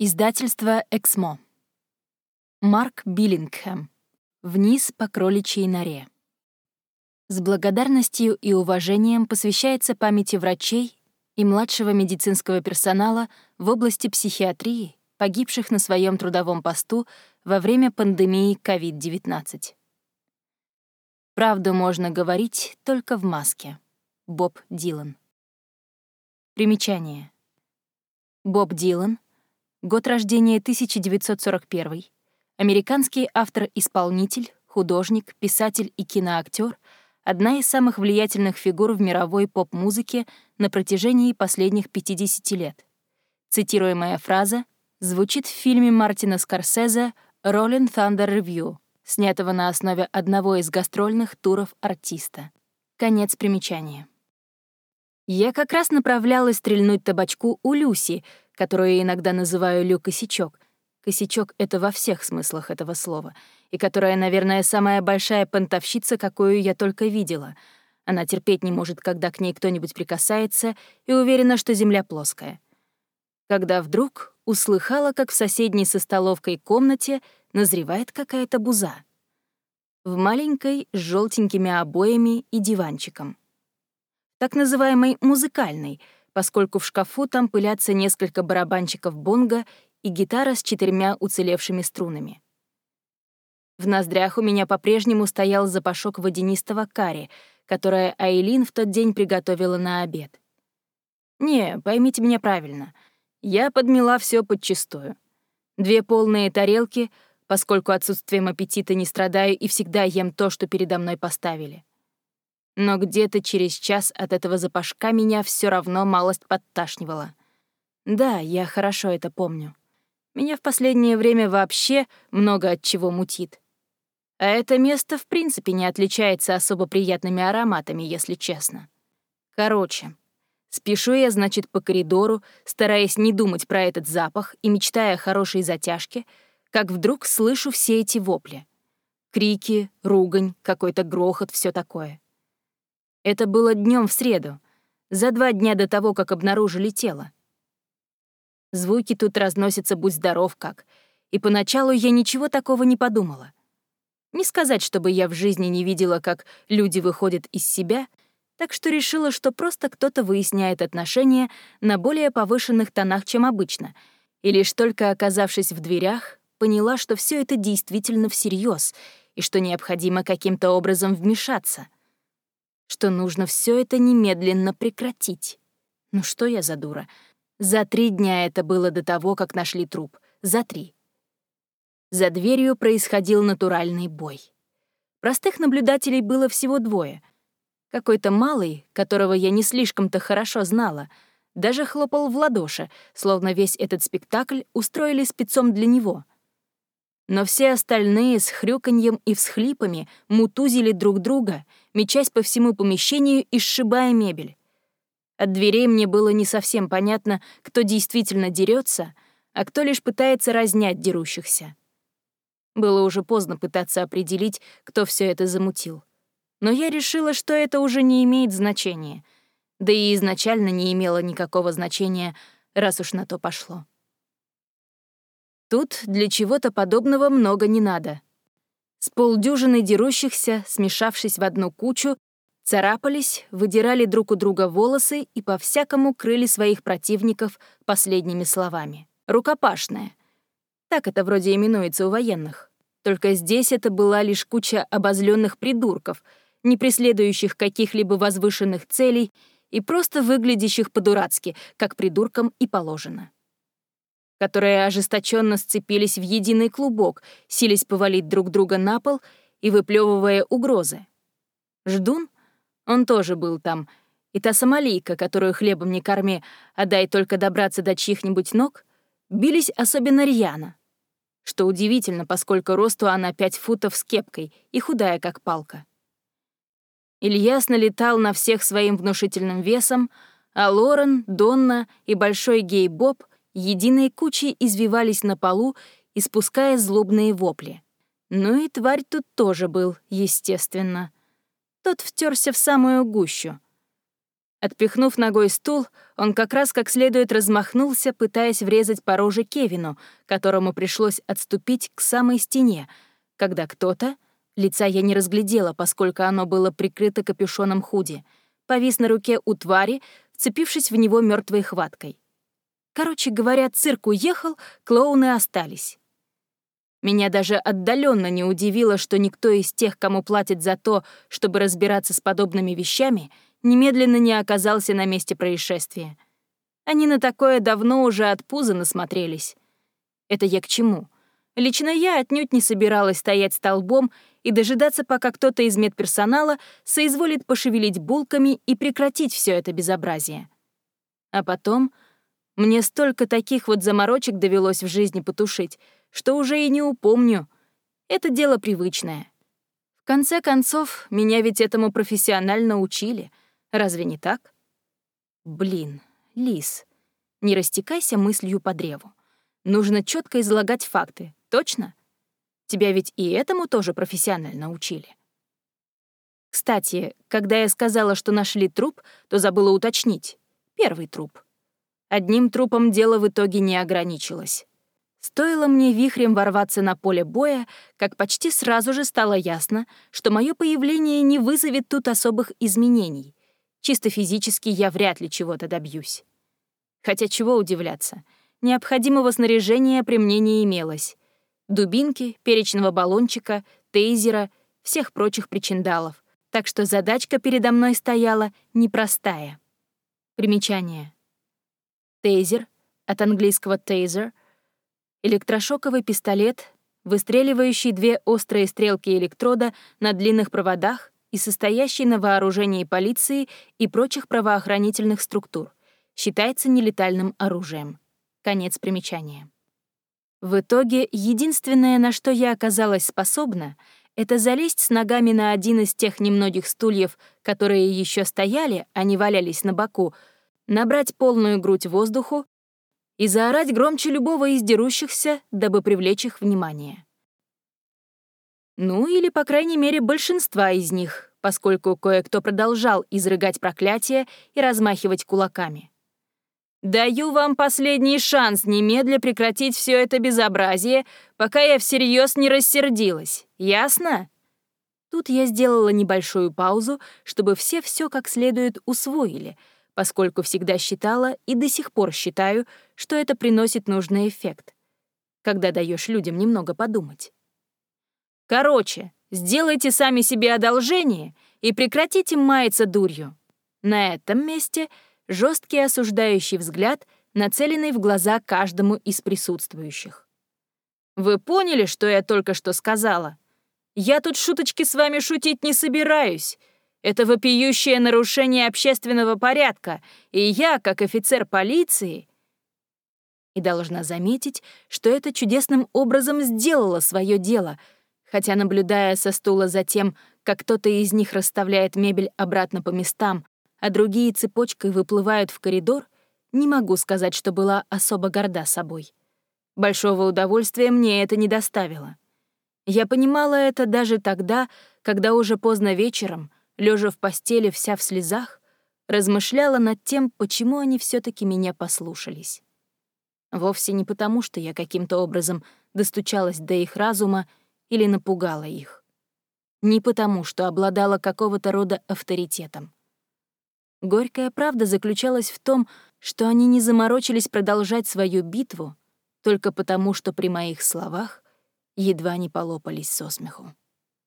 Издательство «Эксмо». Марк Биллингхэм. «Вниз по кроличьей норе». С благодарностью и уважением посвящается памяти врачей и младшего медицинского персонала в области психиатрии, погибших на своем трудовом посту во время пандемии COVID-19. Правду можно говорить только в маске. Боб Дилан. Примечание. Боб Дилан — Год рождения 1941. Американский автор-исполнитель, художник, писатель и киноактер, одна из самых влиятельных фигур в мировой поп-музыке на протяжении последних 50 лет. Цитируемая фраза звучит в фильме Мартина Скорсезе «Rolling Thunder Review», снятого на основе одного из гастрольных туров артиста. Конец примечания. Я как раз направлялась стрельнуть табачку у Люси, которую я иногда называю Лю Косячок. Косячок — это во всех смыслах этого слова, и которая, наверное, самая большая понтовщица, какую я только видела. Она терпеть не может, когда к ней кто-нибудь прикасается, и уверена, что земля плоская. Когда вдруг услыхала, как в соседней со столовкой комнате назревает какая-то буза. В маленькой с желтенькими обоями и диванчиком. Так называемой музыкальной — поскольку в шкафу там пылятся несколько барабанчиков бонго и гитара с четырьмя уцелевшими струнами. В ноздрях у меня по-прежнему стоял запашок водянистого карри, которое Айлин в тот день приготовила на обед. Не, поймите меня правильно, я подмела все подчистую. Две полные тарелки, поскольку отсутствием аппетита не страдаю и всегда ем то, что передо мной поставили но где-то через час от этого запашка меня все равно малость подташнивала. Да, я хорошо это помню. Меня в последнее время вообще много от чего мутит. А это место в принципе не отличается особо приятными ароматами, если честно. Короче, спешу я, значит, по коридору, стараясь не думать про этот запах и мечтая о хорошей затяжке, как вдруг слышу все эти вопли. Крики, ругань, какой-то грохот, все такое. Это было днем в среду, за два дня до того, как обнаружили тело. Звуки тут разносятся будь здоров как, и поначалу я ничего такого не подумала. Не сказать, чтобы я в жизни не видела, как люди выходят из себя, так что решила, что просто кто-то выясняет отношения на более повышенных тонах, чем обычно, и лишь только оказавшись в дверях, поняла, что все это действительно всерьез и что необходимо каким-то образом вмешаться — что нужно все это немедленно прекратить. Ну что я за дура? За три дня это было до того, как нашли труп. За три. За дверью происходил натуральный бой. Простых наблюдателей было всего двое. Какой-то малый, которого я не слишком-то хорошо знала, даже хлопал в ладоши, словно весь этот спектакль устроили спецом для него. Но все остальные с хрюканьем и всхлипами мутузили друг друга — мечась по всему помещению и сшибая мебель. От дверей мне было не совсем понятно, кто действительно дерется, а кто лишь пытается разнять дерущихся. Было уже поздно пытаться определить, кто все это замутил. Но я решила, что это уже не имеет значения, да и изначально не имело никакого значения, раз уж на то пошло. Тут для чего-то подобного много не надо — с полдюжины дерущихся, смешавшись в одну кучу, царапались, выдирали друг у друга волосы и по-всякому крыли своих противников последними словами. Рукопашная. Так это вроде именуется у военных. Только здесь это была лишь куча обозленных придурков, не преследующих каких-либо возвышенных целей и просто выглядящих по-дурацки, как придуркам и положено которые ожесточенно сцепились в единый клубок, сились повалить друг друга на пол и выплевывая угрозы. Ждун, он тоже был там, и та сомалийка, которую хлебом не корми, а дай только добраться до чьих-нибудь ног, бились особенно рьяно. Что удивительно, поскольку росту она пять футов с кепкой и худая, как палка. Ильяс налетал на всех своим внушительным весом, а Лорен, Донна и большой гей-боб единой кучей извивались на полу, испуская злобные вопли. Ну и тварь тут тоже был, естественно. Тот втерся в самую гущу. Отпихнув ногой стул, он как раз как следует размахнулся, пытаясь врезать по роже Кевину, которому пришлось отступить к самой стене, когда кто-то, лица я не разглядела, поскольку оно было прикрыто капюшоном худи, повис на руке у твари, вцепившись в него мертвой хваткой. Короче говоря, цирк уехал, клоуны остались. Меня даже отдаленно не удивило, что никто из тех, кому платят за то, чтобы разбираться с подобными вещами — немедленно не оказался на месте происшествия. Они на такое давно уже от пуза насмотрелись. Это я к чему? Лично я отнюдь не собиралась стоять столбом и дожидаться, пока кто-то из медперсонала соизволит пошевелить булками и прекратить все это безобразие. А потом мне столько таких вот заморочек довелось в жизни потушить, что уже и не упомню. Это дело привычное. В конце концов, меня ведь этому профессионально учили — Разве не так? Блин, Лис, не растекайся мыслью по древу. Нужно четко излагать факты, точно? Тебя ведь и этому тоже профессионально учили. Кстати, когда я сказала, что нашли труп, то забыла уточнить. Первый труп. Одним трупом дело в итоге не ограничилось. Стоило мне вихрем ворваться на поле боя, как почти сразу же стало ясно, что мое появление не вызовет тут особых изменений. Чисто физически я вряд ли чего-то добьюсь. Хотя чего удивляться, необходимого снаряжения при мне не имелось. Дубинки, перечного баллончика, тейзера, всех прочих причиндалов. Так что задачка передо мной стояла непростая. Примечание. Тейзер, от английского тейзер, электрошоковый пистолет, выстреливающий две острые стрелки электрода на длинных проводах и состоящий на вооружении полиции и прочих правоохранительных структур, считается нелетальным оружием. Конец примечания. В итоге, единственное, на что я оказалась способна, это залезть с ногами на один из тех немногих стульев, которые еще стояли, а не валялись на боку, набрать полную грудь воздуху и заорать громче любого из дерущихся, дабы привлечь их внимание. Ну или, по крайней мере, большинства из них, поскольку кое-кто продолжал изрыгать проклятия и размахивать кулаками. «Даю вам последний шанс немедля прекратить все это безобразие, пока я всерьез не рассердилась. Ясно?» Тут я сделала небольшую паузу, чтобы все все как следует усвоили, поскольку всегда считала и до сих пор считаю, что это приносит нужный эффект, когда даешь людям немного подумать. Короче, сделайте сами себе одолжение и прекратите маяться дурью. На этом месте жесткий осуждающий взгляд, нацеленный в глаза каждому из присутствующих. Вы поняли, что я только что сказала? Я тут шуточки с вами шутить не собираюсь. Это вопиющее нарушение общественного порядка, и я, как офицер полиции... И должна заметить, что это чудесным образом сделало свое дело — хотя, наблюдая со стула за тем, как кто-то из них расставляет мебель обратно по местам, а другие цепочкой выплывают в коридор, не могу сказать, что была особо горда собой. Большого удовольствия мне это не доставило. Я понимала это даже тогда, когда уже поздно вечером, лежа в постели вся в слезах, размышляла над тем, почему они все таки меня послушались. Вовсе не потому, что я каким-то образом достучалась до их разума или напугала их. Не потому, что обладала какого-то рода авторитетом. Горькая правда заключалась в том, что они не заморочились продолжать свою битву только потому, что при моих словах едва не полопались со смеху.